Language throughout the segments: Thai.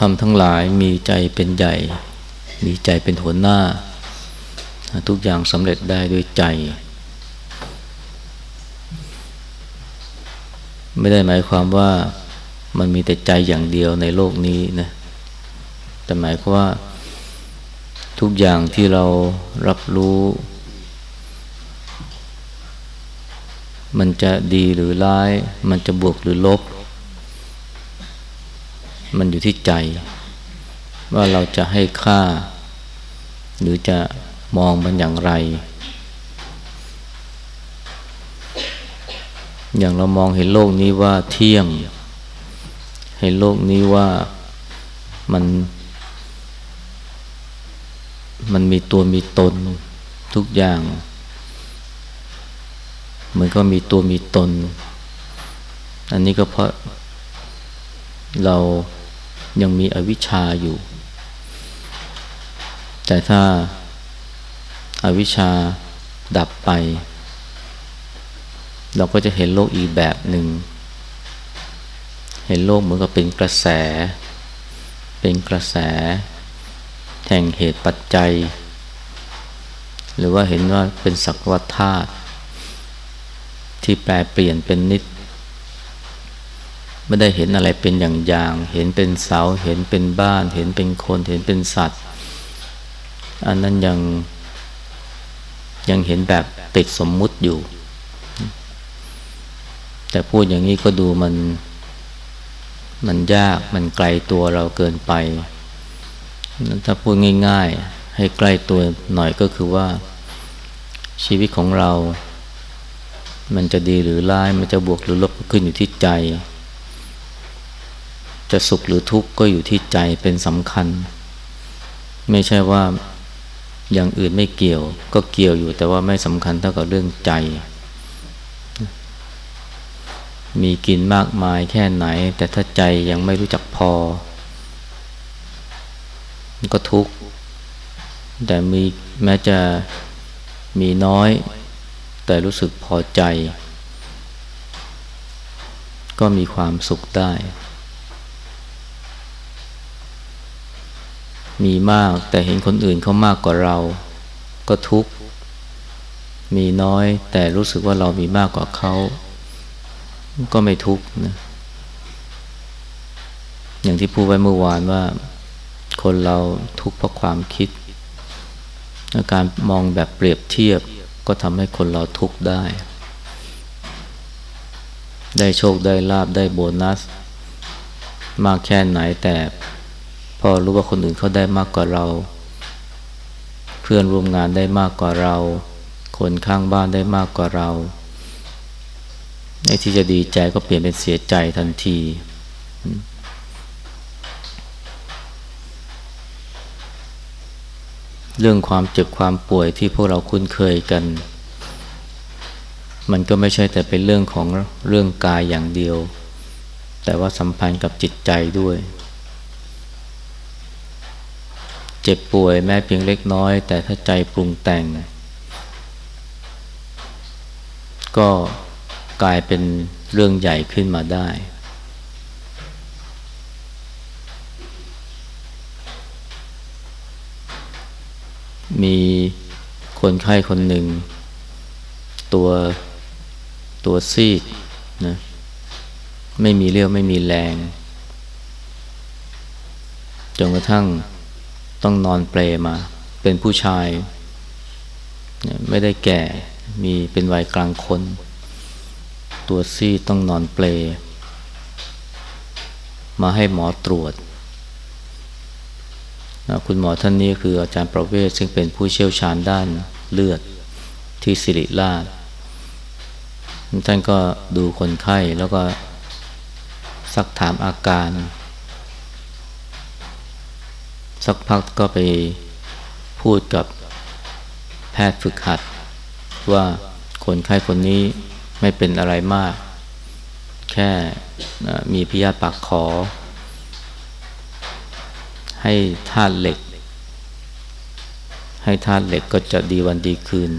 ทำทั้งหลายมีใจเป็นใหญ่ มีใจเป็นหัวหน้า ทุกอย่างสำเร็จได้ด้วยใจ ไม่ได้หมายความว่ามันมีแต่ใจอย่างเดียวในโลกนี้นะแต่หมายความว่าทุกอย่างที่เรารับรู้ มันจะดีหรือร้าย มันจะบวกหรือลบ มันอยู่ที่ใจ ว่าเราจะให้ค่า หรือจะมองมันอย่างไร อย่างเรามองเห็นโลกนี้ว่าเที่ยง เห็นโลกนี้ว่ามันมันมีตัวมีตนทุกอย่างมันก็มีตัวมีตน อันนี้ก็เพราะเรา ยังมีอวิชชาอยู่ แต่ถ้าอาวิชชาดับไป เราก็จะเห็นโลกอีกแบบหนึ่ง เห็นโลกเหมือนกับเป็นกระแส เป็นกระแส แห่งเหตุปัจจัย หรือว่าเห็นว่าเป็นสักวัฏธาตุที่แปลเปลี่ยนเป็นนิด ไม่ได้เห็นอะไรเป็นอย่างอย่าง เห็นเป็นเสา เห็นเป็นบ้าน เห็นเป็นคน เห็นเป็นสัตว์ อันนั้นยังยังเห็นแบบติดสมมุติอยู่ แต่พูดอย่างนี้ก็ดูมัน มันยาก มันไกลตัวเราเกินไป ถ้าพูดง่ายๆ ให้ใกล้ตัวหน่อยก็คือว่า ชีวิตของเรา มันจะดีหรือร้าย มันจะบวกหรือลบขึ้นอยู่ที่ใจ จะสุขหรือทุกข์ก็อยู่ที่ใจเป็นสำคัญ ไม่ใช่ว่าอย่างอื่นไม่เกี่ยว ก็เกี่ยวอยู่แต่ว่าไม่สำคัญเท่ากับเรื่องใจ มีกินมากมายแค่ไหน แต่ถ้าใจยังไม่รู้จักพอ ก็ทุกข์ แต่มีแม้จะมีน้อย แต่รู้สึกพอใจ ก็มีความสุขได้ มีมากแต่เห็นคนอื่นเขามากกว่าเรา ก็ทุกข์ มีน้อยแต่รู้สึกว่าเรามีมากกว่าเขา ก็ไม่ทุกข์นะ อย่างที่พูดไว้เมื่อวานว่า คนเราทุกข์เพราะความคิด การมองแบบเปรียบเทียบก็ทำให้คนเราทุกข์ได้ ได้โชคได้ลาบได้โบนัส มากแค่ไหนแต่ พอรู้ว่าคนอื่นเขาได้มากกว่าเรา เพื่อนร่วมงานได้มากกว่าเรา คนข้างบ้านได้มากกว่าเราไอ้ที่จะดีใจก็เปลี่ยนเป็นเสียใจทันที เรื่องความเจ็บความป่วยที่พวกเราคุ้นเคยกัน มันก็ไม่ใช่แต่เป็นเรื่องของเรื่องกายอย่างเดียว แต่ว่าสัมพันธ์กับจิตใจด้วย เจ็บป่วยแม้เพียงเล็กน้อย แต่ถ้าใจปรุงแต่ง ก็กลายเป็นเรื่องใหญ่ขึ้นมาได้ มีคนไข้คนหนึ่ง ตัวตัวซีดนะไม่มีเรี่ยวไม่มีแรงจนกระทั่ง ต้องนอนเปลมา เป็นผู้ชาย ไม่ได้แก่มีเป็นวัยกลางคน ตัวซีดต้องนอนเปล มาให้หมอตรวจนะคุณหมอท่านนี้คืออาจารย์ประเวศซึ่งเป็นผู้เชี่ยวชาญด้านเลือดที่สิริราชท่านก็ดูคนไข้แล้วก็ซักถามอาการ สักพักก็ไปพูดกับแพทย์ฝึกหัด ว่าคนไข้คนนี้ไม่เป็นอะไรมาก แค่มีพยาธิปากขอ ให้ธาตุเหล็ก ให้ธาตุเหล็กก็จะดีวันดีคืน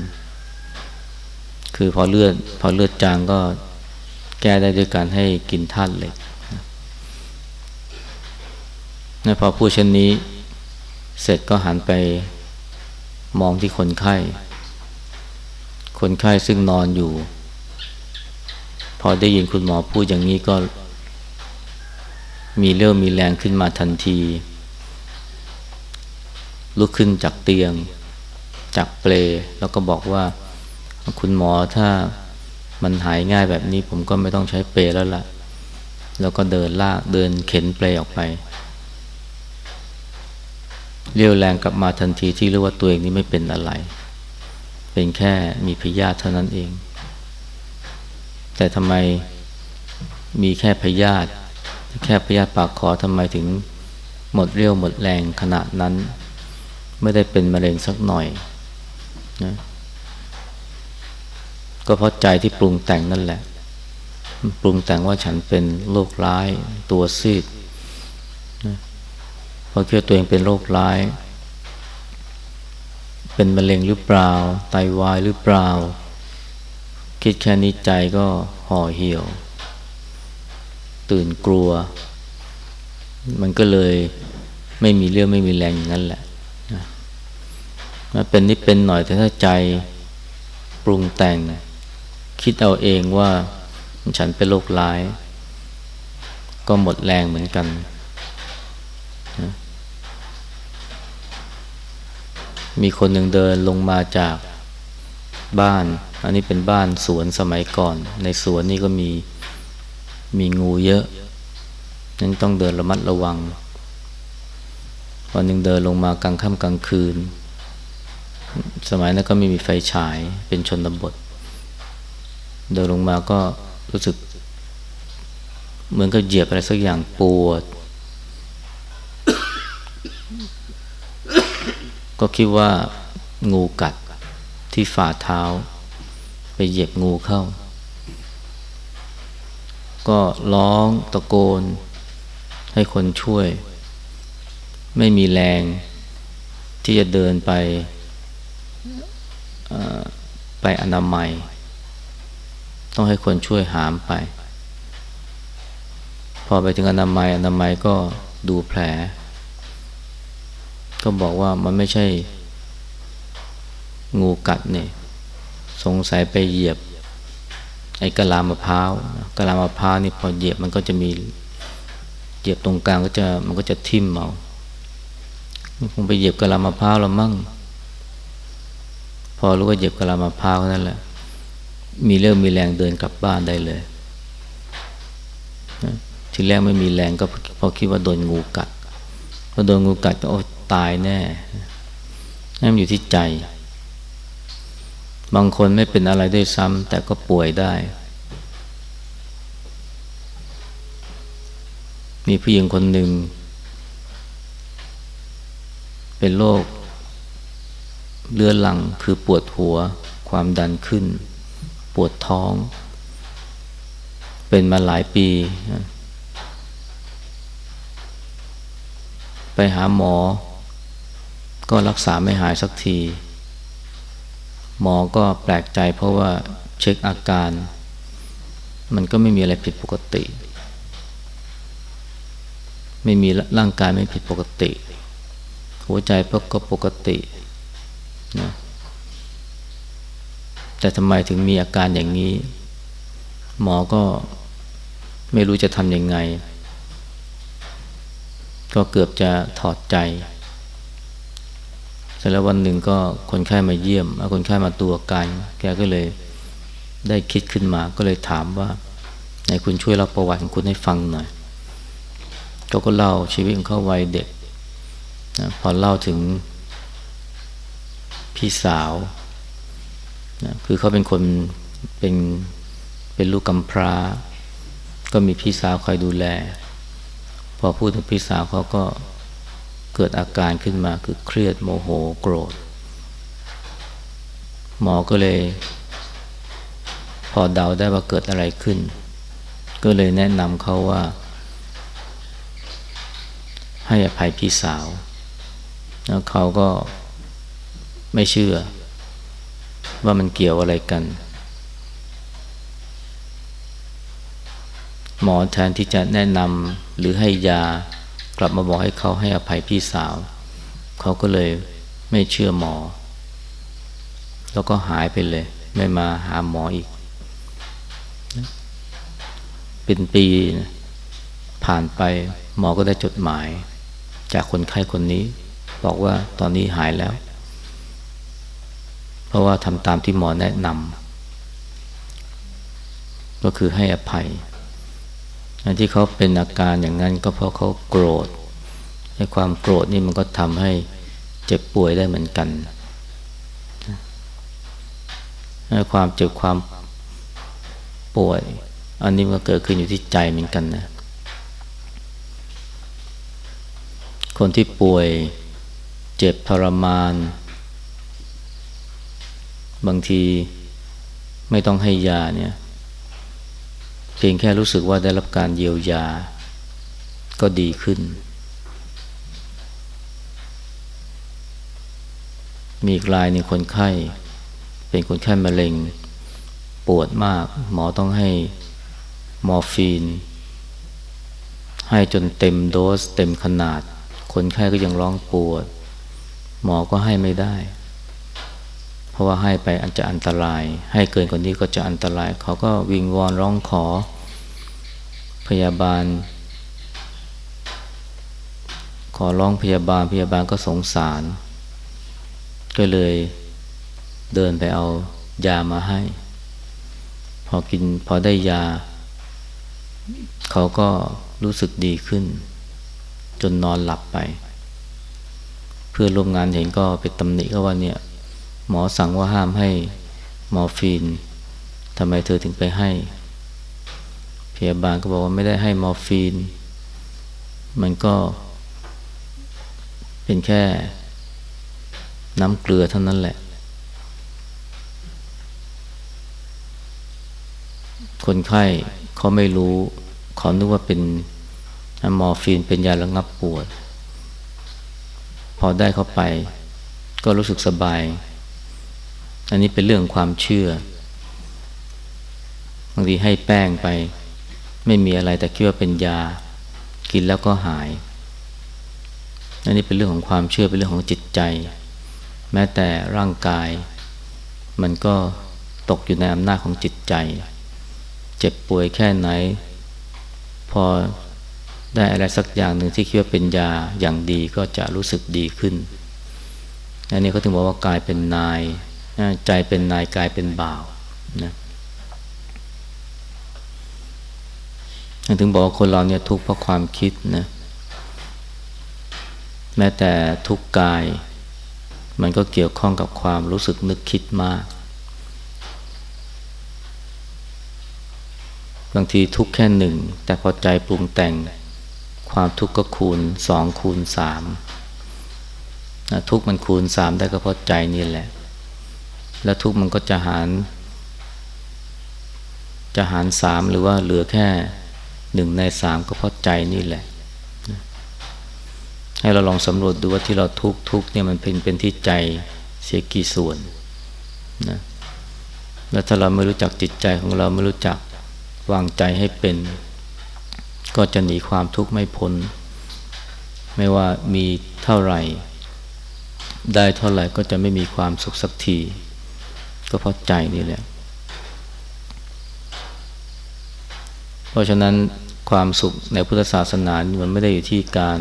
คือพอเลือดพอเลือดจางก็แก้ได้ด้วยการให้กินธาตุเหล็กนะพอพูดเช่นนี้ เสร็จก็หันไปมองที่คนไข้ คนไข้ซึ่งนอนอยู่ พอได้ยินคุณหมอพูดอย่างนี้ก็ มีเรื่องมีแรงขึ้นมาทันที ลุกขึ้นจากเตียง จากเปลแล้วก็บอกว่า คุณหมอถ้ามันหายง่ายแบบนี้ผมก็ไม่ต้องใช้เปลแล้วล่ะ แล้วก็เดินลากเดินเข็นเปลออกไป เรียวแรงกลับมาทันทีที่รู้ว่าตัวเองนี้ไม่เป็นอะไร เป็นแค่มีพยาธิเท่านั้นเอง แต่ทำไมมีแค่พยาธิแค่พยาธิปากคอทำไมถึงหมดเรี่ยวหมดแรงขนาดนั้น ไม่ได้เป็นมะเร็งสักหน่อยนะก็เพราะใจที่ปรุงแต่งนั่นแหละ ปรุงแต่งว่าฉันเป็นโรคร้ายตัวซีด พอคิดตัวเองเป็นโรคร้าย เป็นมะเร็งหรือเปล่า ไตาวายหรือเปล่า คิดแค่นี้ใจก็ห่อเหี่ยว ตื่นกลัว มันก็เลยไม่มีเรื่องไม่มีแรงอย่างนั้นแหละมาเป็นนิดเป็นหน่อยแต่ถ้าใจปรุงแต่ง คิดเอาเองว่าฉันเป็นโรคร้าย ก็หมดแรงเหมือนกัน มีคนหนึ่งเดินลงมาจากบ้าน อันนี้เป็นบ้านสวนสมัยก่อน ในสวนนี่ก็มีมีงูเยอะ นั้นต้องเดินระมัดระวัง วันหนึ่งเดินลงมากลางค่ำกลางคืน สมัยนั้นก็ไม่มีไฟฉายเป็นชนบท เดินลงมาก็รู้สึก เหมือนกับเหยียบอะไรสักอย่างปวด ก็คิดว่างูกัดที่ฝ่าเท้า ไปเหยียบงูเข้า ก็ร้องตะโกน ให้คนช่วย ไม่มีแรงที่จะเดินไปไปอนามัย ต้องให้คนช่วยหามไป พอไปถึงอนามัยอนามัยก็ดูแผล ก็บอกว่ามันไม่ใช่งูกัดเนี่ยสงสัยไปเหยียบ ไอ้กะลามะพร้าวกะลามะพร้าวนี่พอเหยียบมันก็จะมีเหยียบตรงกลางก็จะมันก็จะทิ่มเอาคงไปเหยียบกะลามะพร้าวล้วมั่ง พอรู้ว่าเหยียบกะลามะพร้าวนั่นแหละ มีเรื่องมีแรงเดินกลับบ้านได้เลยทีแรกไม่มีแรงก็พราะคิดว่าโดนงูกัดพอโดนงูกัดก็โอ้ ตายแน่นั่นอยู่ที่ใจ บางคนไม่เป็นอะไรด้วยซ้ำแต่ก็ป่วยได้ มีผู้หญิงคนหนึ่ง เป็นโรคเลือดหลังคือปวดหัว ความดันขึ้น ปวดท้อง เป็นมาหลายปี ไปหาหมอ ก็รักษาไม่หายสักที หมอก็แปลกใจเพราะว่าเช็คอาการ มันก็ไม่มีอะไรผิดปกติ ไม่มีร่างกายไม่ผิดปกติ หัวใจก็ปกตินะแต่ทำไมถึงมีอาการอย่างนี้ หมอก็ไม่รู้จะทำยังไง ก็เกือบจะถอดใจ ร็จแล้ววันหนึ่งก็คนไข้มาเยี่ยมคนไข้มาตัวกันแกก็เลยได้คิดขึ้นมาก็เลยถามว่าไหนคุณช่วยเล่าประวัติของคุณให้ฟังหน่อยเขาก็เล่าชีวิตของเขาวัยเด็กนะพอเล่าถึงพี่สาวนะคือเขาเป็นคนเป็นเป็นลูกกำพร้า ก็มีพี่สาวคอยดูแล พอพูดถึงพี่สาวเขาก็ เกิดอาการขึ้นมาคือเครียดโมโหโกรธ หมอก็เลย พอเดาได้ว่าเกิดอะไรขึ้น ก็เลยแนะนำเขาว่า ให้อภัยพี่สาวแล้วเขาก็ไม่เชื่อ ว่ามันเกี่ยวอะไรกัน หมอแทนที่จะแนะนำหรือให้ยา กลับมาบอกให้เขาให้อภัยพี่สาว เขาก็เลยไม่เชื่อหมอ แล้วก็หายไปเลย ไม่มาหาหมออีก เป็นปีผ่านไปหมอก็ได้จดหมาย จากคนไข้คนนี้ บอกว่าตอนนี้หายแล้ว เพราะว่าทำตามที่หมอแนะนำก็คือให้อภัย ที่เขาเป็นอาการอย่างนั้นก็เพราะเขาโกรธให้ความโกรธนี่มันก็ทำให้เจ็บป่วยได้เหมือนกันให้ความเจ็บความป่วย อันนี้มันก็เกิดขึ้นอยู่ที่ใจเหมือนกันนะ คนที่ป่วยเจ็บทรมาน บางทีไม่ต้องให้ยาเนี่ย เพียงแค่รู้สึกว่าได้รับการเยียวยา ก็ดีขึ้น มีอีกรายหนึ่งคนไข้ เป็นคนไข้มะเร็ง ปวดมาก หมอต้องให้มอร์ฟีน ให้จนเต็มโดสเต็มขนาด คนไข้ก็ยังร้องปวด หมอก็ให้ไม่ได้ เพราะว่าให้ไปอาจจะอันตราย ให้เกินกว่านี้ก็จะอันตราย เขาก็วิงวอนร้องขอ พยาบาล ขอร้องพยาบาลพยาบาลก็สงสาร ก็เลยเดินไปเอายามาให้ พอกินพอได้ยา เขาก็รู้สึกดีขึ้น จนนอนหลับไป เพื่อนร่วมงานเห็นก็ไปตำหนิเขาว่าเนี่ย หมอสั่งว่าห้ามให้มอร์ฟีนทำไมเธอถึงไปให้พยาบาลก็บอกว่าไม่ได้ให้มอร์ฟีน มันก็เป็นแค่น้ำเกลือเท่านั้นแหละ คนไข้เขาไม่รู้เขานึกว่าเป็นมอร์ฟีนเป็นยาระงับปวด พอได้เข้าไป ก็รู้สึกสบาย อันนี้เป็นเรื่องความเชื่อบางทีให้แป้งไป ไม่มีอะไรแต่คิดว่าเป็นยา กินแล้วก็หาย อันนี้เป็นเรื่องของความเชื่อเป็นเรื่องของจิตใจ แม้แต่ร่างกาย มันก็ตกอยู่ในอำนาจของจิตใจ เจ็บป่วยแค่ไหน พอได้อะไรสักอย่างหนึ่งที่คิดว่าเป็นยาอย่างดีก็จะรู้สึกดีขึ้น อันนี้เขาถึงบอกว่ากายเป็นนาย ใจเป็นนายกายเป็นบ่าวนะถึงบอกว่าคนเราเนี่ยทุกข์เพราะความคิดนะแม้แต่ทุกข์กาย มันก็เกี่ยวข้องกับความรู้สึกนึกคิดมาก บางทีทุกข์แค่หนึ่ง แต่พอใจปรุงแต่ง ความทุกข์ก็คูณสองคูณสามทุกข์มันคูณสามได้ก็เพราะใจนี่แหละ แล้วทุกมันก็จะหาร จะหารสามหรือว่าเหลือแค่หนึ่งในสามก็เพราะใจนี่แหละ ให้เราลองสำรวจดูว่าที่เราทุกทุกเนี่ยมันเป็นเป็นที่ใจเสียกี่ส่วนนะแล้วถ้าเราไม่รู้จักจิตใจของเราไม่รู้จักวางใจให้เป็น ก็จะหนีความทุกข์ไม่พ้น ไม่ว่ามีเท่าไหร่ ได้เท่าไหร่ก็จะไม่มีความสุขสักที ก็เพราะใจนี่แหละ เพราะฉะนั้นความสุขในพุทธศาสนามันไม่ได้อยู่ที่การ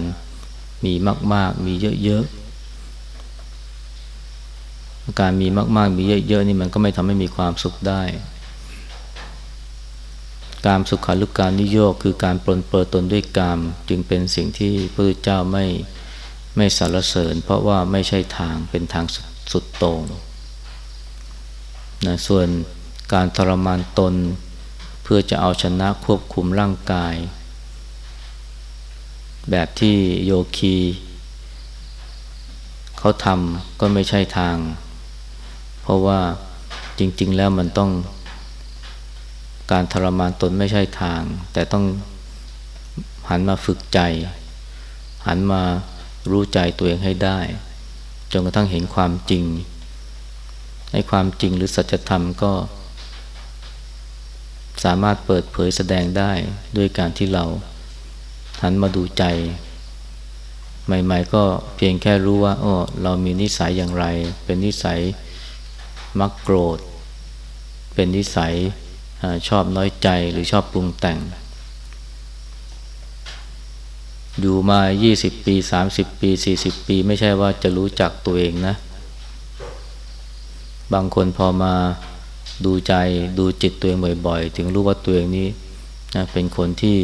มีมาก ๆ มีเยอะ ๆ การมีมาก ๆ มีเยอะ ๆ นี่มันก็ไม่ทำให้มีความสุขได้ การสุขาลุกการนิโยกคือการปลนเปิดตนด้วยกาม จึงเป็นสิ่งที่พระเจ้าไม่ไม่สรรเสริญ เพราะว่าไม่ใช่ทางเป็นทางสุดโต่ง นะส่วนการทรมานตน เพื่อจะเอาชนะควบคุมร่างกาย แบบที่โยคีเขาทำก็ไม่ใช่ทาง เพราะว่าจริง ๆ แล้วมันต้อง การทรมานตนไม่ใช่ทาง แต่ต้องหันมาฝึกใจ หันมารู้ใจตัวเองให้ได้ จนกระทั่งเห็นความจริง ในความจริงหรือสัจธรรมก็ สามารถเปิดเผยแสดงได้ด้วยการที่เราหันมาดูใจ ใหม่ๆ ก็เพียงแค่รู้ว่าโอ้เรามีนิสัยอย่างไร เป็นนิสัยมักโกรธ เป็นนิสัยอชอบน้อยใจหรือชอบปรุงแต่ง อยู่มา 20 ปี 30 ปี 40 ปี ไม่ใช่ว่าจะรู้จักตัวเองนะ บางคนพอมาดูใจดูจิตตัวเองบ่อยๆ ถึงรู้ว่าตัวเองนี้นะเป็นคนที่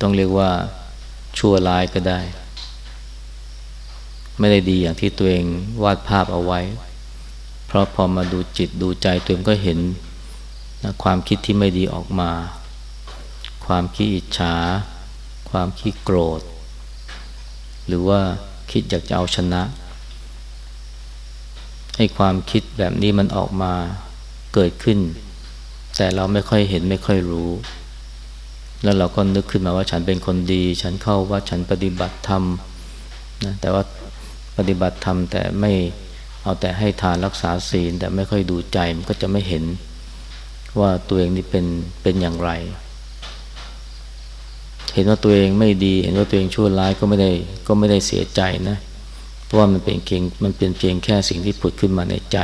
ต้องเรียกว่าชั่วร้ายก็ได้ ไม่ได้ดีอย่างที่ตัวเองวาดภาพเอาไว้ เพราะพอมาดูจิตดูใจตัวเองก็เห็นนะความคิดที่ไม่ดีออกมา ความคิดอิจฉา ความคิดโกรธ หรือว่าคิดอยากจะเอาชนะ ให้ความคิดแบบนี้มันออกมาเกิดขึ้น แต่เราไม่ค่อยเห็นไม่ค่อยรู้ แล้วเราก็นึกขึ้นมาว่าฉันเป็นคนดี ฉันเข้าว่าฉันปฏิบัติธรรมนะแต่ว่าปฏิบัติธรรมแต่ไม่เอาแต่ให้ทานรักษาศีล แต่ไม่ค่อยดูใจมันก็จะไม่เห็นว่าตัวเองนี่เป็นเป็นอย่างไร เห็นว่าตัวเองไม่ดี เห็นว่าตัวเองชั่วร้ายก็ไม่ได้ก็ไม่ได้เสียใจนะ เพราะว่ามันเป็นเพียงมันเป็นเพียงแค่สิ่งที่ผุดขึ้นมาในใจ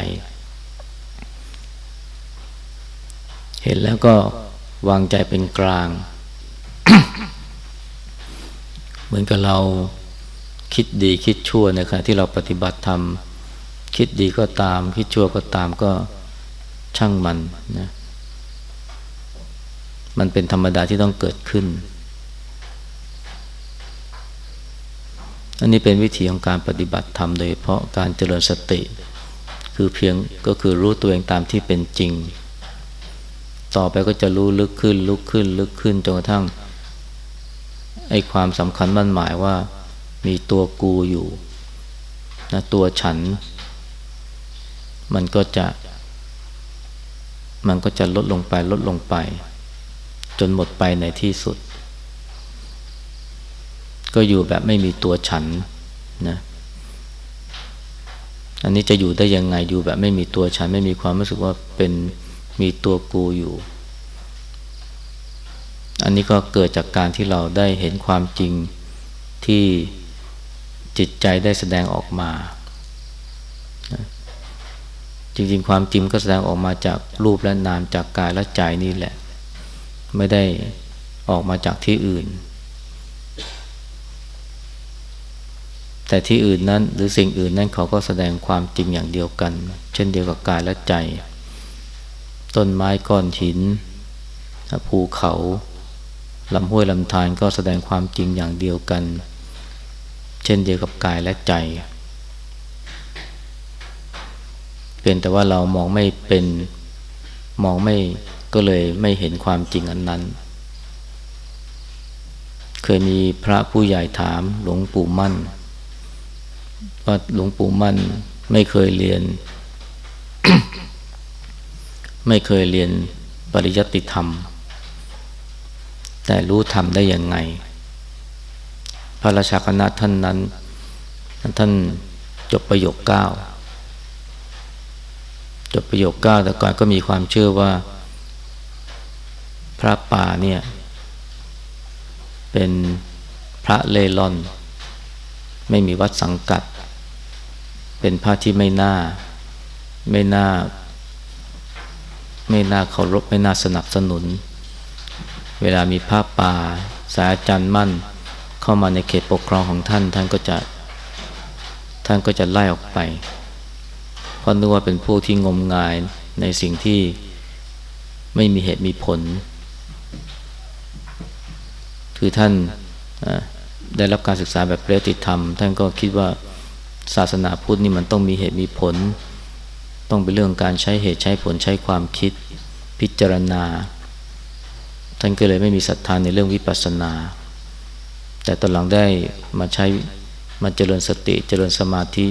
เห็นแล้วก็วางใจเป็นกลาง เหมือนกับเราคิดดีคิดชั่วในขณะที่เราปฏิบัติธรรม คิดดีก็ตาม คิดชั่วก็ตามก็ช่างมันนะมันเป็นธรรมดาที่ต้องเกิดขึ้น อันนี้เป็นวิธีของการปฏิบัติธรรมโดยเพราะการเจริญสติ คือเพียงก็คือรู้ตัวเองตามที่เป็นจริง ต่อไปก็จะรู้ลึกขึ้นลึกขึ้นลึกขึ้นจนกระทั่งไอ้ความสำคัญมั่นหมายว่ามีตัวกูอยู่นะตัวฉัน มันก็จะ มันก็จะลดลงไปลดลงไป จนหมดไปในที่สุด ก็อยู่แบบไม่มีตัวฉันนะอันนี้จะอยู่ได้ยังไงอยู่แบบไม่มีตัวฉันไม่มีความรู้สึกว่าเป็นมีตัวกูอยู่ อันนี้ก็เกิดจากการที่เราได้เห็นความจริงที่จิตใจได้แสดงออกมา จริงๆ ความจริงก็แสดงออกมาจากรูปและนามจากกายและใจนี่แหละ ไม่ได้ออกมาจากที่อื่น แต่ที่อื่นนั้นหรือสิ่งอื่นนั้นเขาก็แสดงความจริงอย่างเดียวกัน เช่นเดียวกับกายและใจ ต้นไม้ก้อนหินภูเขาลำห้วยลำธารก็แสดงความจริงอย่างเดียวกัน เช่นเดียวกับกายและใจเป็นแต่ว่าเรามองไม่เป็นมองไม่ก็เลยไม่เห็นความจริงอันนั้น เคยมีพระผู้ใหญ่ถามหลวงปู่มั่น ว่าหลวงปู่มั่นไม่เคยเรียน ไม่เคยเรียนปริยัติธรรม แต่รู้ธรรมได้ยังไง พระราชาคณะท่านนั้น ท่านจบประโยคเก้าจบประโยคเก้าแต่ก่อนก็มีความเชื่อว่า พระป่าเนี่ย เป็นพระเลร่อน ไม่มีวัดสังกัด เป็นพระที่ไม่น่า ไม่น่า ไม่น่าเคารพไม่น่าสนับสนุน เวลามีพระป่า สายจันมั่น เข้ามาในเขตปกครองของท่าน ท่านก็จะท่านก็จะไล่ออกไป เพราะนึกว่าเป็นผู้ที่งมงายในสิ่งที่ไม่มีเหตุมีผล คือท่านได้รับการศึกษาแบบเปรติธรรม ท่านก็คิดว่า ศาสนาพุทธนี่มันต้องมีเหตุมีผล ต้องเป็นเรื่องการใช้เหตุใช้ผลใช้ความคิด พิจารณา ท่านก็เลยไม่มีศรัทธาในเรื่องวิปัสสนา แต่ตอนหลังได้มาใช้มาเจริญสติเจริญสมาธิ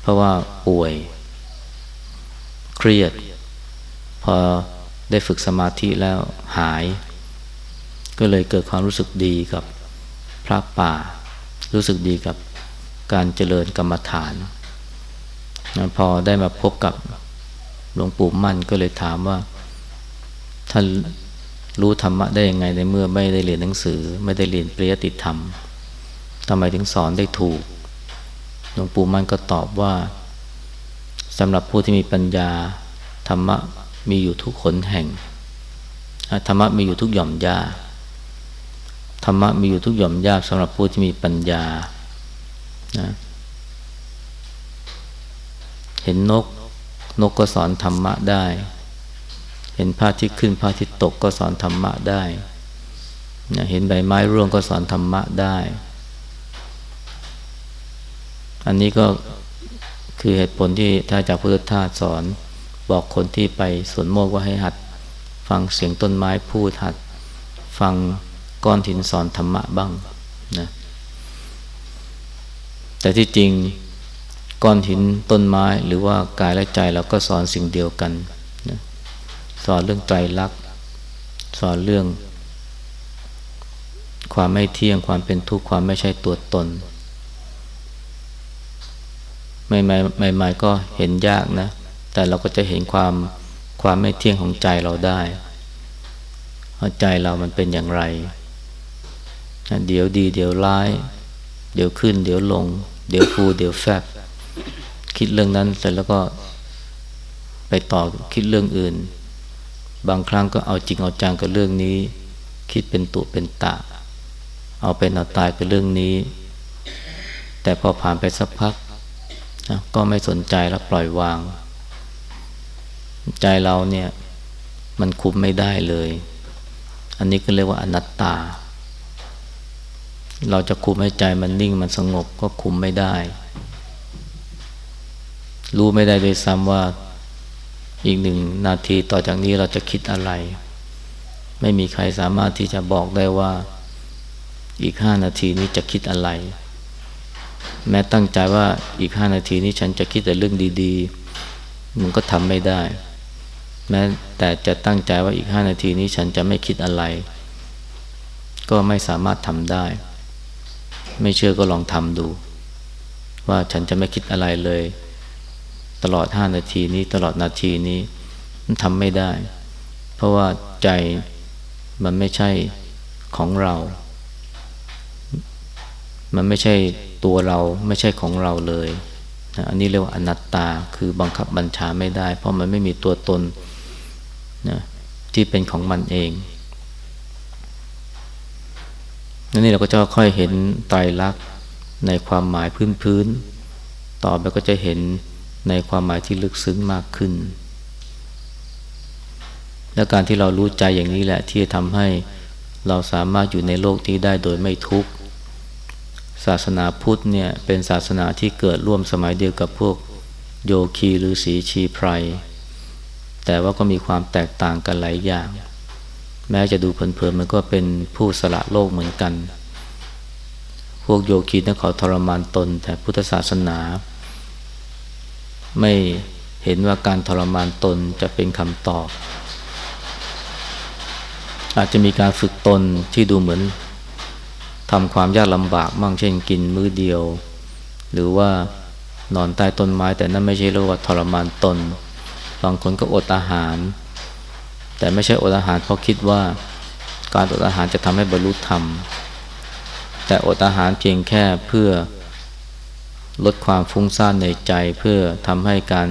เพราะว่าป่วย เครียด พอได้ฝึกสมาธิแล้วหาย ก็เลยเกิดความรู้สึกดีกับพระป่า รู้สึกดีกับ การเจริญกรรมฐานนะพอได้มาพบกับหลวงปู่มั่นก็เลยถามว่า ท่านรู้ธรรมะได้ยังไงในเมื่อไม่ได้เรียนหนังสือ ไม่ได้เรียนปริยติธรรมทำไมถึงสอนได้ถูก หลวงปู่มั่นก็ตอบว่าสำหรับผู้ที่มีปัญญา ธรรมะมีอยู่ทุกขนแห่งธรรมะมีอยู่ทุกหย่อมหญ้าธรรมะมีอยู่ทุกหย่อมหญ้าสำหรับผู้ที่มีปัญญา นะเห็นนก นกก็สอนธรรมะได้ เห็นพระอาทิตย์ขึ้นพระอาทิตย์ตกก็สอนธรรมะได้นะเห็นใบไม้ร่วงก็สอนธรรมะได้ อันนี้ก็คือเหตุผลที่ท่านจากพุทธทาสสอนบอกคนที่ไปสวนโมกว่าให้หัด ฟังเสียงต้นไม้พูดหัด ฟังก้อนหินสอนธรรมะบ้างนะ แต่ที่จริงก้อนหินต้นไม้หรือว่ากายและใจเราก็สอนสิ่งเดียวกันนะสอนเรื่องไตรลักษณ์สอนเรื่อง ความไม่เที่ยงความเป็นทุกข์ความไม่ใช่ตัวตนใหม่ๆใหม่ก็เห็นยากนะ แต่เราก็จะเห็นความความไม่เที่ยงของใจเราได้ว่าใจเรามันเป็นอย่างไร เดี๋ยวดีเดี๋ยวร้าย เดี๋ยวขึ้น เดี๋ยวลง เดี๋ยวฟูเดี๋ยวแฟบคิดเรื่องนั้นเสร็จแล้วก็ไปต่อคิดเรื่องอื่น บางครั้งก็เอาจริงเอาจังกับเรื่องนี้ คิดเป็นตุเป็นตะ เอาเป็นเอาตายกับเรื่องนี้ แต่พอผ่านไปสักพักนะก็ไม่สนใจแล้วปล่อยวาง ใจเราเนี่ย มันคุมไม่ได้เลย อันนี้ก็เรียกว่าอนัตตา เราจะคุมให้ใจมันนิ่งมันสงบก็คุมไม่ได้ รู้ไม่ได้เลยซ้ำว่าอีกหนึ่งนาทีต่อจากนี้เราจะคิดอะไร ไม่มีใครสามารถที่จะบอกได้ว่าอีกห้านาทีนี้จะคิดอะไร แม้ตั้งใจว่าอีกห้านาทีนี้ฉันจะคิดแต่เรื่องดีๆ มันก็ทำไม่ได้ แม้แต่จะตั้งใจว่าอีกห้านาทีนี้ฉันจะไม่คิดอะไร ก็ไม่สามารถทำได้ ไม่เชื่อก็ลองทำดู ว่าฉันจะไม่คิดอะไรเลย ตลอดห้านาทีนี้ตลอดนาทีนี้มันทำไม่ได้ เพราะว่าใจมันไม่ใช่ของเรา มันไม่ใช่ตัวเราไม่ใช่ของเราเลยอันนี้เรียกว่าอนัตตาคือบังคับบัญชาไม่ได้ เพราะมันไม่มีตัวตนนะที่เป็นของมันเอง นั่นนี่เราก็จะค่อยเห็นไตรลักษณ์ในความหมายพื้นๆ ต่อไปก็จะเห็นในความหมายที่ลึกซึ้งมากขึ้น และการที่เรารู้ใจอย่างนี้แหละที่ทำให้เราสามารถอยู่ในโลกนี้ได้โดยไม่ทุกข์ ศาสนาพุทธเนี่ยเป็นศาสนาที่เกิดร่วมสมัยเดียวกับพวกโยคีหรือสีชีไพรแต่ว่าก็มีความแตกต่างกันหลายอย่าง แม้จะดูเพลินๆมันก็เป็นผู้สละโลกเหมือนกัน พวกโยคีนั้นเขาทรมานตน แต่พุทธศาสนา ไม่เห็นว่าการทรมานตนจะเป็นคำตอบ อาจจะมีการฝึกตนที่ดูเหมือนทำความยากลำบากมั่งเช่นกินมื้อเดียว หรือว่านอนใต้ต้นไม้แต่นั่นไม่ใช่เรียกว่าทรมานตน บางคนก็อดอาหาร แต่ไม่ใช่อดอาหารเพราะคิดว่าการอดอาหารจะทำให้บรรลุธรรม แต่อดอาหารเพียงแค่เพื่อลดความฟุ้งซ่านในใจเพื่อทำให้การ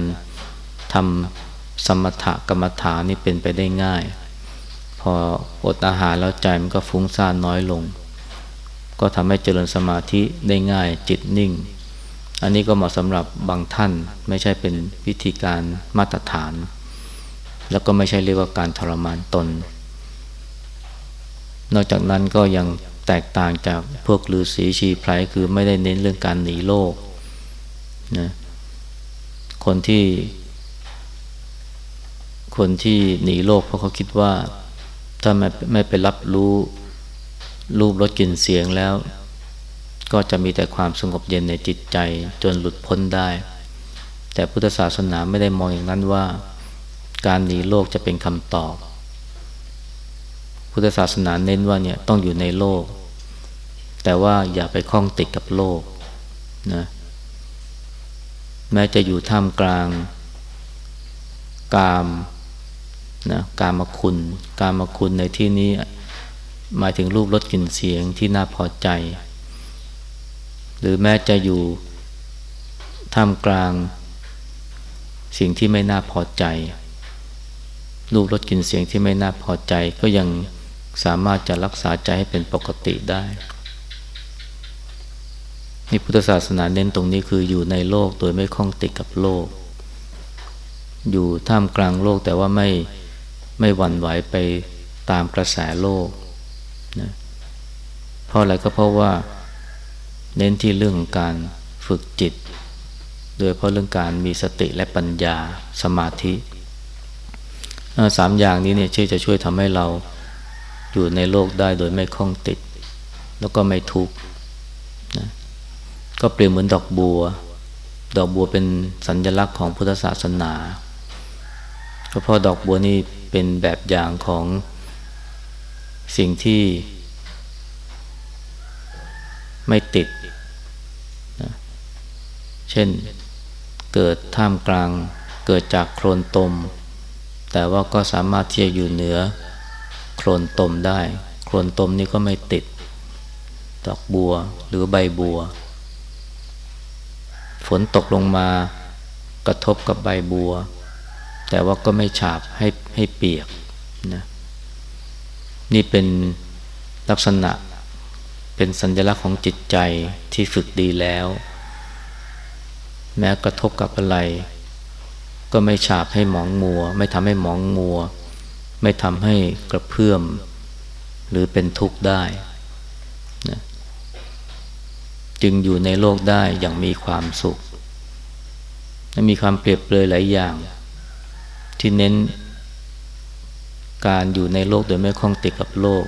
ทำสมถกรรมฐานนี่เป็นไปได้ง่าย พออดอาหารแล้วใจมันก็ฟุ้งซ่านน้อยลง ก็ทำให้เจริญสมาธิได้ง่ายจิตนิ่ง อันนี้ก็เหมาะสำหรับบางท่านไม่ใช่เป็นวิธีการมาตรฐาน แล้วก็ไม่ใช่เรียกว่าการทรมานตน นอกจากนั้นก็ยังแตกต่างจากพวกฤาษีชีไพรคือไม่ได้เน้นเรื่องการหนีโลกนะคนที่ คนที่หนีโลกเพราะเขาคิดว่า ถ้าไม่ไม่ไปรับรู้รูปรสกลิ่นเสียงแล้ว ก็จะมีแต่ความสงบเย็นในจิตใจจนหลุดพ้นได้ แต่พุทธศาสนาไม่ได้มองอย่างนั้นว่า การหนีโลกจะเป็นคำตอบ พุทธศาสนาเน้นว่าเนี่ยต้องอยู่ในโลก แต่ว่าอย่าไปคล้องติดกับโลกนะแม้จะอยู่ท่ามกลาง กามนะกามคุณ กามคุณในที่นี้ หมายถึงรูปรสกลิ่นเสียงที่น่าพอใจ หรือแม้จะอยู่ท่ามกลาง สิ่งที่ไม่น่าพอใจ รูปรสกลิ่นเสียงที่ไม่น่าพอใจ ก็ยังสามารถจะรักษาใจให้เป็นปกติได้ นี่พุทธศาสนาเน้นตรงนี้คืออยู่ในโลกโดยไม่คล้องติดกับโลก อยู่ท่ามกลางโลกแต่ว่าไม่ไม่หวั่นไหวไปตามกระแสโลกนะเพราะอะไรก็เพราะว่า เน้นที่เรื่องการฝึกจิต โดยเพราะเรื่องการมีสติและปัญญาสมาธิ สามอย่างนี้เนี่ยจะช่วยทำให้เราอยู่ในโลกได้โดยไม่คล้องติด แล้วก็ไม่ทุกข์นะก็เปรียบเหมือนดอกบัว ดอกบัวเป็นสัญลักษณ์ของพุทธศาสนาก็เพราะดอกบัวนี่เป็นแบบอย่างของสิ่งที่ไม่ติดนะเช่นเกิดท่ามกลาง เกิดจากโคลนตม แต่ว่าก็สามารถที่จะอยู่เหนือโคลนตมได้ โคลนตมนี่ก็ไม่ติดดอกบัวหรือใบบัว ฝนตกลงมากระทบกับใบบัว แต่ว่าก็ไม่ฉาบให้ให้เปียกนะนี่เป็นลักษณะเป็นสัญลักษณ์ของจิตใจที่ฝึกดีแล้ว แม้กระทบกับอะไร ก็ไม่ฉาบให้หมองมัว ไม่ทำให้หมองมัว ไม่ทำให้กระเพื่อม หรือเป็นทุกข์ได้นะจึงอยู่ในโลกได้อย่างมีความสุข มีความเปรียบเลยหลายอย่าง ที่เน้น การอยู่ในโลกโดยไม่คล้องติดกับโลก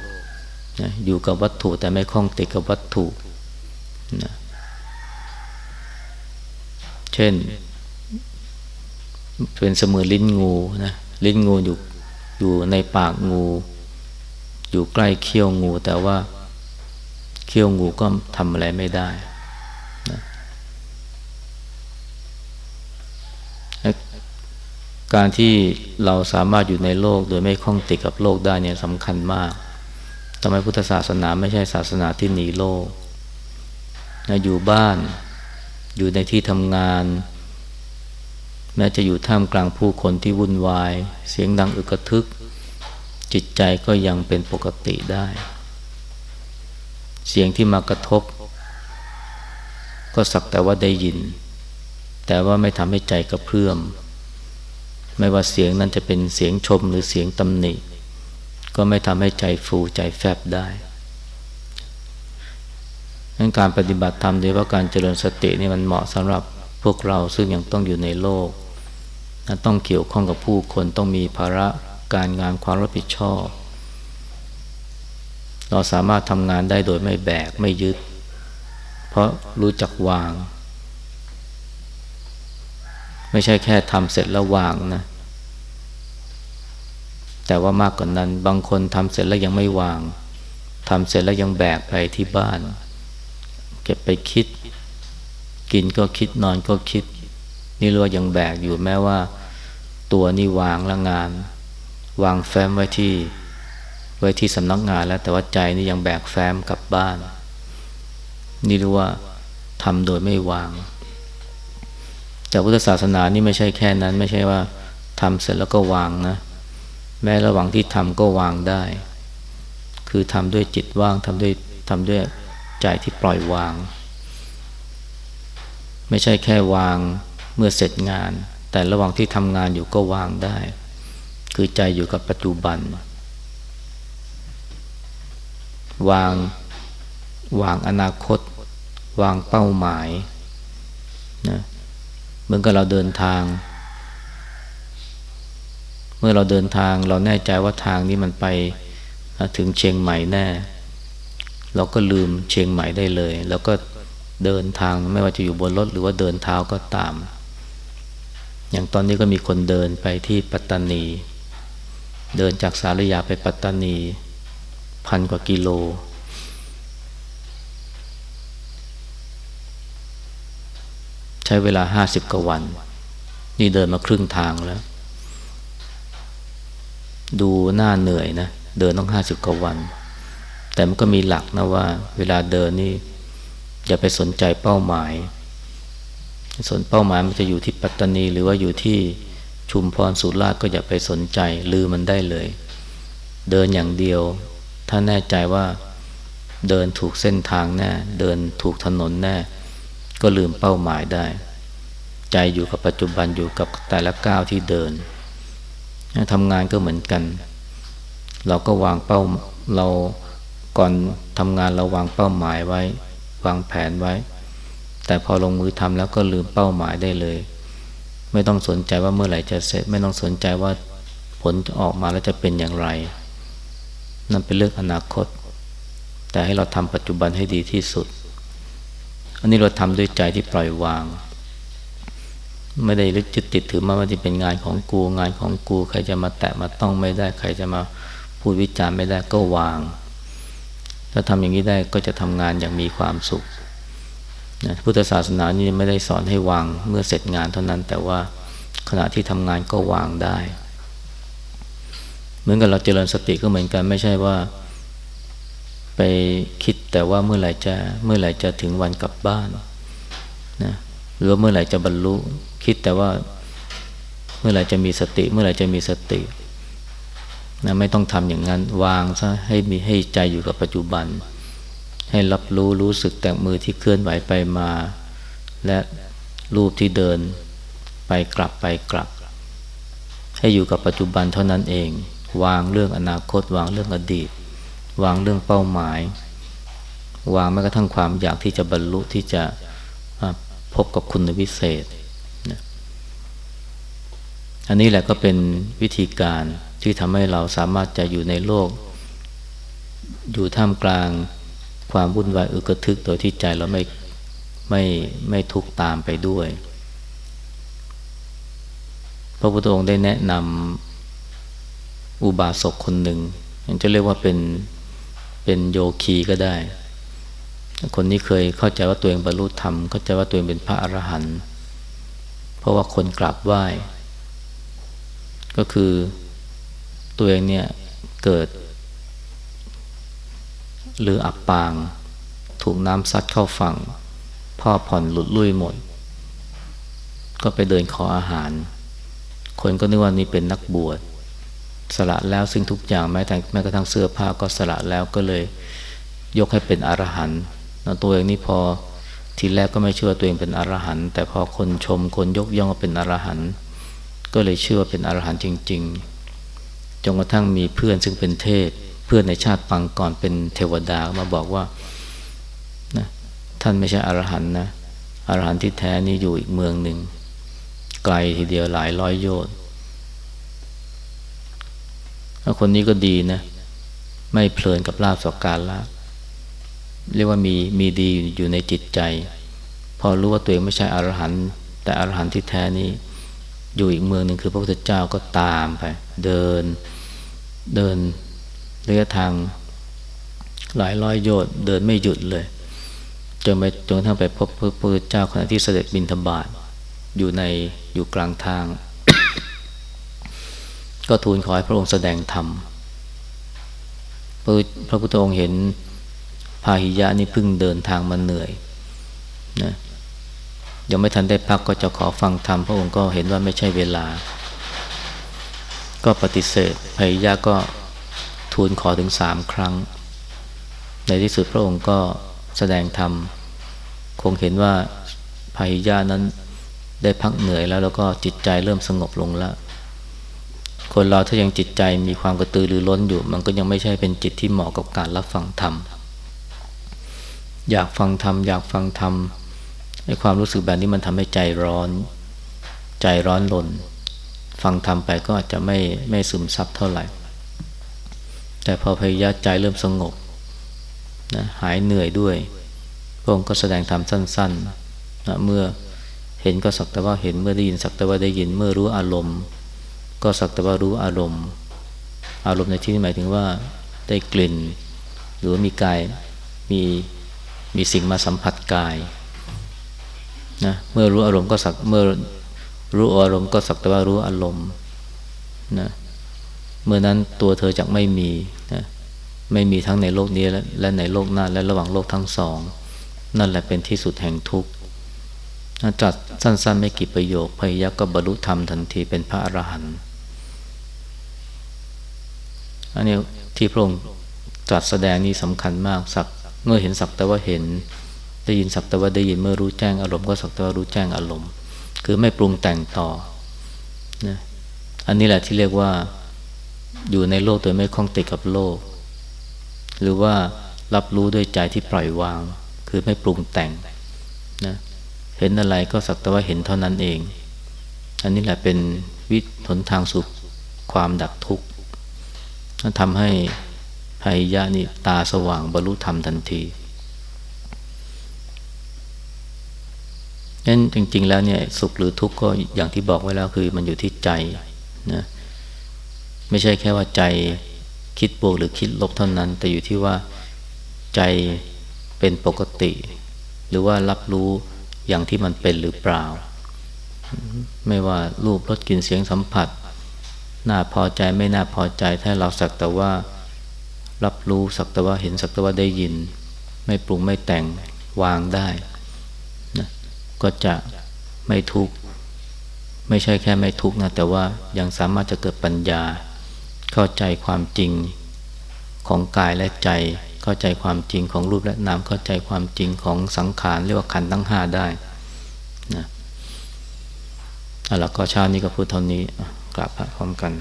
นะอยู่กับวัตถุแต่ไม่คล้องติดกับวัตถุนะเช่น เป็นเสมือนลิ้นงูนะลิ้นงูอยู่อยู่ในปากงู อยู่ใกล้เขี้ยวงู แต่ว่าเขี้ยวงูก็ทำอะไรไม่ได้นะการที่เราสามารถอยู่ในโลก โดยไม่คล้องติดกับโลกได้เนี่ยสำคัญมากทำไมพุทธศาสนาไม่ใช่ศาสนาที่หนีโลกนะอยู่บ้าน อยู่ในที่ทำงาน แม้จะอยู่ท่ามกลางผู้คนที่วุ่นวาย เสียงดังอึกระทึก จิตใจก็ยังเป็นปกติได้ เสียงที่มากระทบ ก็สักแต่ว่าได้ยิน แต่ว่าไม่ทำให้ใจกระเพื่อม ไม่ว่าเสียงนั้นจะเป็นเสียงชมหรือเสียงตำหนิ ก็ไม่ทำให้ใจฟูใจแฟบได้การปฏิบัติธรรมโดยว่าการเจริญสตินี่มันเหมาะสำหรับพวกเราซึ่งยังต้องอยู่ในโลก ต้องเกี่ยวข้องกับผู้คนต้องมีภาระการงานความรับผิดชอบ เราสามารถทำงานได้โดยไม่แบกไม่ยึด เพราะรู้จักวาง ไม่ใช่แค่ทำเสร็จแล้ววางนะ แต่ว่ามากกว่านนั้น บางคนทำเสร็จแล้วยังไม่วางทำเสร็จแล้วยังแบกไปที่บ้าน เก็บไปคิด กินก็คิดนอนก็คิด นี่เรียกว่ายังแบกอยู่แม้ว่า ตัวนี่วางละงาน วางแฟ้มไว้ที่ ไว้ที่สำนักงานแล้ว แต่ว่าใจนี่ยังแบกแฟ้มกลับบ้าน นี่เรียกว่าทำโดยไม่วาง จากพุทธศาสนานี่ไม่ใช่แค่นั้น ไม่ใช่ว่าทำเสร็จแล้วก็วางนะ แม้ระหว่างที่ทำก็วางได้ คือทำด้วยจิตว่างทำด้วยทำด้วยใจที่ปล่อยวาง ไม่ใช่แค่วาง มื่อเสร็จงาน แต่ระหว่างที่ทำงานอยู่ก็วางได้ คือใจอยู่กับปัจจุบัน วางวางอนาคต วางเป้าหมายนะเหมือนกับเราเดินทาง เมื่อเราเดินทางเราแน่ใจว่าทางนี้มันไปถึงเชียงใหม่แน่ เราก็ลืมเชียงใหม่ได้เลย แล้วก็เดินทางไม่ว่าจะอยู่บนรถหรือว่าเดินเท้าก็ตาม อย่างตอนนี้ก็มีคนเดินไปที่ปัตตานี เดินจากสารยาไปปัตตานีพันกว่ากิโล ใช้เวลาห้าสิบกว่าวัน นี่เดินมาครึ่งทางแล้ว ดูหน้าเหนื่อยนะ เดินต้องห้าสิบกว่าวัน แต่มันก็มีหลักนะว่า เวลาเดินนี่อย่าไปสนใจเป้าหมาย ส่วนเป้าหมายมันจะอยู่ที่ปัตตานี หรือว่าอยู่ที่ชุมพรสุราษฎร์ก็อย่าไปสนใจลืมมันได้เลย เดินอย่างเดียว ถ้าแน่ใจว่าเดินถูกเส้นทางแน่เดินถูกถนนแน่ ก็ลืมเป้าหมายได้ ใจอยู่กับปัจจุบันอยู่กับแต่ละก้าวที่เดินทำงานก็เหมือนกัน เราก็วางเป้าเราก่อนทำงานเราวางเป้าหมายไว้ วางแผนไว้ แต่พอลงมือทำแล้วก็ลืมเป้าหมายได้เลย ไม่ต้องสนใจว่าเมื่อไหร่จะเสร็จ ไม่ต้องสนใจว่าผลจะออกมาแล้วจะเป็นอย่างไร นั่นเป็นเรื่องอนาคต แต่ให้เราทำปัจจุบันให้ดีที่สุด อันนี้เราทำด้วยใจที่ปล่อยวาง ไม่ได้ลึกจิตติดถือมาว่าที่เป็นงานของกูงานของกู ใครจะมาแตะมาต้องไม่ได้ ใครจะมาพูดวิจารณ์ไม่ได้ก็วาง ถ้าทำอย่างนี้ได้ก็จะทำงานอย่างมีความสุข นะพุทธศาสนานี่ไม่ได้สอนให้วางเมื่อเสร็จงานเท่านั้น แต่ว่าขณะที่ทำงานก็วางได้ เหมือนกับเราเจริญสติก็เหมือนกันไม่ใช่ว่า ไปคิดแต่ว่าเมื่อไหร่จะเมื่อไหร่จะถึงวันกลับบ้านนะหรือเมื่อไหร่จะบรรลุ คิดแต่ว่าเมื่อไหร่จะมีสติ เมื่อไหร่จะมีสตินะไม่ต้องทำอย่างนั้นวางซะให้มีให้ใจอยู่กับปัจจุบัน ให้รับรู้รู้สึกแต่มือที่เคลื่อนไหวไปมา และรูปที่เดินไปกลับไปกลับ ให้อยู่กับปัจจุบันเท่านั้นเอง วางเรื่องอนาคต วางเรื่องอดีต วางเรื่องเป้าหมาย วางแม้กระทั่งความอยากที่จะบรรลุที่จะพบกับคุณวิเศษอันนี้แหละก็เป็นวิธีการที่ทำให้เราสามารถจะอยู่ในโลก อยู่ท่ามกลาง ความวุ่นวายอึกระทึกโดยที่ใจเราไม่ไม่ไม่ทุกตามไปด้วย พระพุทธองค์ได้แนะนำอุบาสกคนหนึ่งจะเรียกว่าเป็นเป็นโยคีก็ได้ คนนี้เคยเข้าใจว่าตัวเองบรรลุธรรมเข้าใจว่าตัวเองเป็นพระอรหันต์เพราะว่าคนกราบไหว้ ก็คือตัวเองเนี่ยเกิด หรืออับปาง ถูกน้ำซัดเข้าฝั่ง พ่อผ่อนหลุดลุ่ยหมด ก็ไปเดินขออาหาร คนก็นึกว่านี่เป็นนักบวชสละแล้วซึ่งทุกอย่างแม้แต่แม้กระทั่งเสื้อผ้าก็สละแล้วก็เลยยกให้เป็นอรหันต์ตัวเองนี่พอทีแรกก็ไม่เชื่อตัวเองเป็นอรหันต์แต่พอคนชมคนยกย่องว่าเป็นอรหันต์ก็เลยเชื่อเป็นอรหันต์จริง ๆจนกระทั่งมีเพื่อนซึ่งเป็นเทพ พื่อนในชาติปังก่อนเป็นเทวดามาบอกว่านะท่านไม่ใช่อรหันนะอรหันที่แท้นี่อยู่อีกเมืองหนึ่งไกลทีเดียวหลายร้อยโยชน์คนนี้ก็ดีนะ ไม่เพลินกับลาบสกการละเรียกว่ามีมีดีอยู่ในจิตใจ พอรู้ว่าตัวเองไม่ใช่อรหันต์แต่อรหันต์ที่แท้นี้อยู่อีกเมืองหนึ่งคือพระพุทธเจ้าก็ตามไป เดินเดิน ระยะทางหลายร้อยโยชน์เดินไม่หยุดเลย จนไปจนทั้งไปพบพระพุทธเจ้าขณะที่เสด็จบินธบาตอยู่ในอยู่กลางทาง ก็ทูลขอให้พระองค์แสดงธรรมพระพุทธองค์เห็นพาหิยะนี่เพิ่งเดินทางมาเหนื่อยนะยังไม่ทันได้พักก็จะขอฟังธรรมพระองค์ก็เห็นว่าไม่ใช่เวลา ก็ปฏิเสธพยยะก็ ทูลขอถึงสามครั้ง ในที่สุดพระองค์ก็แสดงธรรม คงเห็นว่าพยยะนั้นได้พักเหนื่อยแล้วแล้วก็จิตใจเริ่มสงบลงแล้ว คนเราถ้ายังจิตใจมีความกระตือรือร้นอยู่ มันก็ยังไม่ใช่เป็นจิตที่เหมาะกับการรับฟังธรรม อยากฟังธรรมอยากฟังธรรมไอ้ความรู้สึกแบบนี้มันทำให้ใจร้อน ใจร้อนลน ฟังทำไปก็อาจจะไม่ไม่ซึมซับเท่าไหร่ แต่พอพยายามใจเริ่มสงบนะหายเหนื่อยด้วย พระองค์ก็แสดงธรรมสั้นๆนะเมื่อเห็นก็สักแต่ว่าเห็นเมื่อได้ยินสักแต่ว่าได้ยินเมื่อรู้อารมณ์ ก็สักแต่ว่ารู้อารมณ์ อารมณ์ในที่นี้หมายถึงว่าได้กลิ่น หรือมีกายมีมีสิ่งมาสัมผัสกายนะเมื่อรู้อารมณ์ก็สักเมื่อรู้อารมณ์ก็สักแต่ว่ารู้อารมณ์นะ เมื่อนั้นตัวเธอจะไม่มีนะไม่มีทั้งในโลกนี้และและในโลกหน้าและระหว่างโลกทั้งสอง นั่นแหละเป็นที่สุดแห่งทุกข์ตรัสสั้นๆ ไม่กี่ประโยคพยักก็บรรลุธรรมทันทีเป็นพระอรหันต์อันนี้ที่พระองค์ตรัสแสดงนี้สำคัญมากสักเมื่อเห็นสักแต่ว่าเห็น ได้ยินสักแต่ว่าได้ยินเมื่อรู้แจ้งอารมณ์ก็สักแต่ว่ารู้แจ้งอารมณ์ คือไม่ปรุงแต่งต่อนะอันนี้แหละที่เรียกว่า อยู่ในโลกโดยไม่คล้องติดกับโลก หรือว่ารับรู้ด้วยใจที่ปล่อยวาง คือไม่ปรุงแต่งนะเห็นอะไรก็สักแต่ว่าเห็นเท่านั้นเอง อันนี้แหละเป็นวิถีหนทางสู่ความดับทุกข์ทำให้ภัยยะนี่ตาสว่างบรรลุธรรมทันทีนั้นจริง ๆ แล้วเนี่ยสุขหรือทุกข์ก็อย่างที่บอกไว้แล้วคือมันอยู่ที่ใจนะ ไม่ใช่แค่ว่าใจคิดบวกหรือคิดลบเท่านั้น แต่อยู่ที่ว่าใจเป็นปกติ หรือว่ารับรู้อย่างที่มันเป็นหรือเปล่า ไม่ว่ารูปรสกลิ่นเสียงสัมผัสน่าพอใจไม่น่าพอใจ ถ้าเราสักแต่ว่า รับรู้สักแต่ว่าเห็นสักแต่ว่าได้ยิน ไม่ปรุงไม่แต่งวางได้นะก็จะไม่ทุกข์ไม่ใช่แค่ไม่ทุกข์นะแต่ว่ายังสามารถจะเกิดปัญญา เข้าใจความจริงของกายและใจ เข้าใจความจริงของรูปและนามเข้าใจความจริงของสังขารเรียกว่าขันทั้งห้าได้นะแล้วก็ชาตินี้ก็พูดเท่านี้กลับพระพร้อมกัน